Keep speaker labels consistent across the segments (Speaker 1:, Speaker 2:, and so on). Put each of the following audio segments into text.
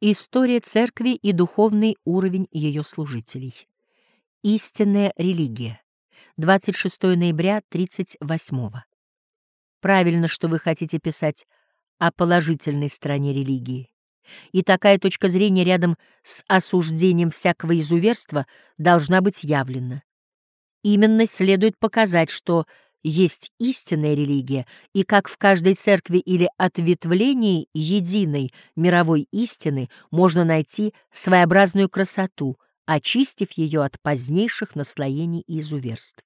Speaker 1: История церкви и духовный уровень ее служителей. Истинная религия. 26 ноября 38 -го. Правильно, что вы хотите писать о положительной стороне религии. И такая точка зрения рядом с осуждением всякого изуверства должна быть явлена. Именно следует показать, что есть истинная религия, и как в каждой церкви или ответвлении единой мировой истины можно найти своеобразную красоту, очистив ее от позднейших наслоений и изуверств.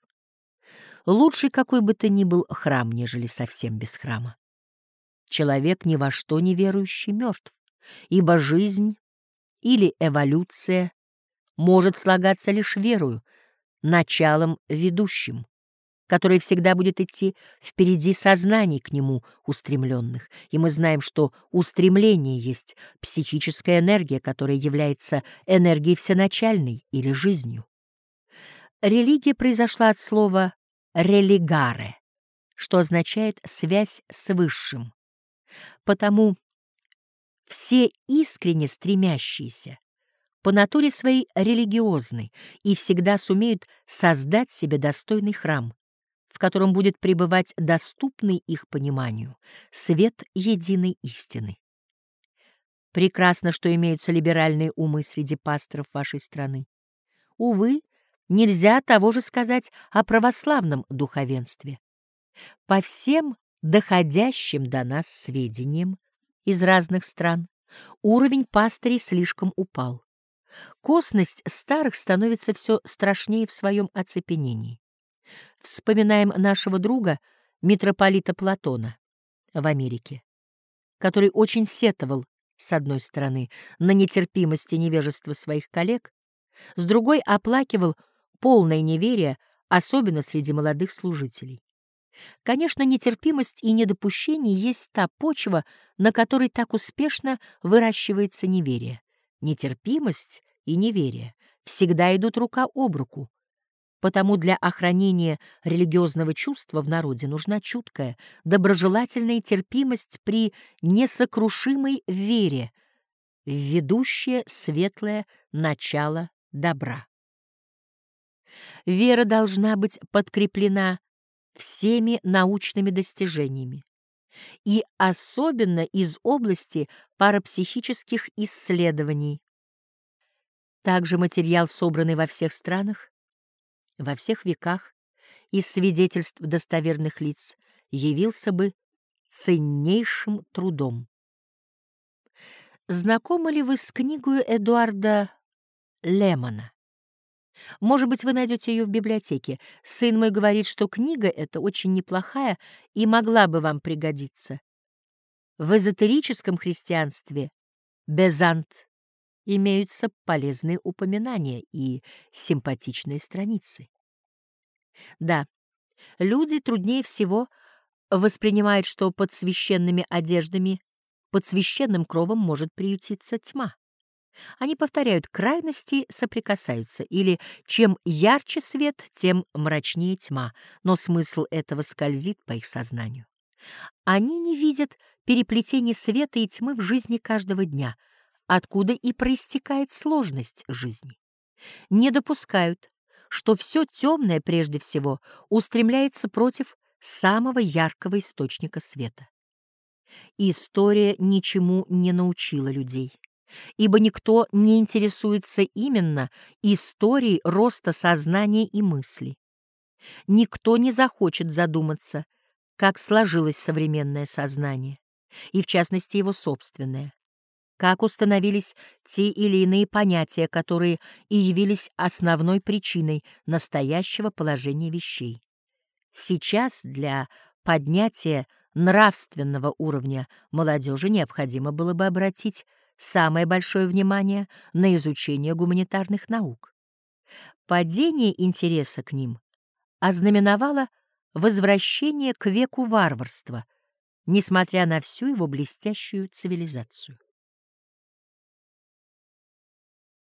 Speaker 1: Лучший какой бы то ни был храм, нежели совсем без храма. Человек ни во что не верующий мертв, ибо жизнь или эволюция может слагаться лишь верою, началом ведущим который всегда будет идти впереди сознаний к нему устремленных. И мы знаем, что устремление есть психическая энергия, которая является энергией всеначальной или жизнью. Религия произошла от слова «религаре», что означает «связь с Высшим». Потому все искренне стремящиеся по натуре своей религиозны и всегда сумеют создать себе достойный храм, в котором будет пребывать доступный их пониманию свет единой истины. Прекрасно, что имеются либеральные умы среди пасторов вашей страны. Увы, нельзя того же сказать о православном духовенстве. По всем доходящим до нас сведениям из разных стран уровень пастырей слишком упал. Косность старых становится все страшнее в своем оцепенении. Вспоминаем нашего друга, митрополита Платона в Америке, который очень сетовал, с одной стороны, на нетерпимость и невежество своих коллег, с другой оплакивал полное неверие, особенно среди молодых служителей. Конечно, нетерпимость и недопущение есть та почва, на которой так успешно выращивается неверие. Нетерпимость и неверие всегда идут рука об руку, Потому для охранения религиозного чувства в народе нужна чуткая, доброжелательная терпимость при несокрушимой вере, ведущее светлое начало добра. Вера должна быть подкреплена всеми научными достижениями и особенно из области парапсихических исследований. Также материал, собранный во всех странах, во всех веках из свидетельств достоверных лиц явился бы ценнейшим трудом. Знакомы ли вы с книгой Эдуарда Лемона? Может быть, вы найдете ее в библиотеке. Сын мой говорит, что книга эта очень неплохая и могла бы вам пригодиться. В эзотерическом христианстве Безант имеются полезные упоминания и симпатичные страницы. Да, люди труднее всего воспринимают, что под священными одеждами, под священным кровом может приютиться тьма. Они повторяют, крайности соприкасаются, или чем ярче свет, тем мрачнее тьма, но смысл этого скользит по их сознанию. Они не видят переплетений света и тьмы в жизни каждого дня — откуда и проистекает сложность жизни. Не допускают, что все темное прежде всего устремляется против самого яркого источника света. История ничему не научила людей, ибо никто не интересуется именно историей роста сознания и мысли. Никто не захочет задуматься, как сложилось современное сознание, и в частности его собственное как установились те или иные понятия, которые и явились основной причиной настоящего положения вещей. Сейчас для поднятия нравственного уровня молодежи необходимо было бы обратить самое большое внимание на изучение гуманитарных наук. Падение интереса к ним ознаменовало возвращение к веку варварства, несмотря на всю его блестящую цивилизацию.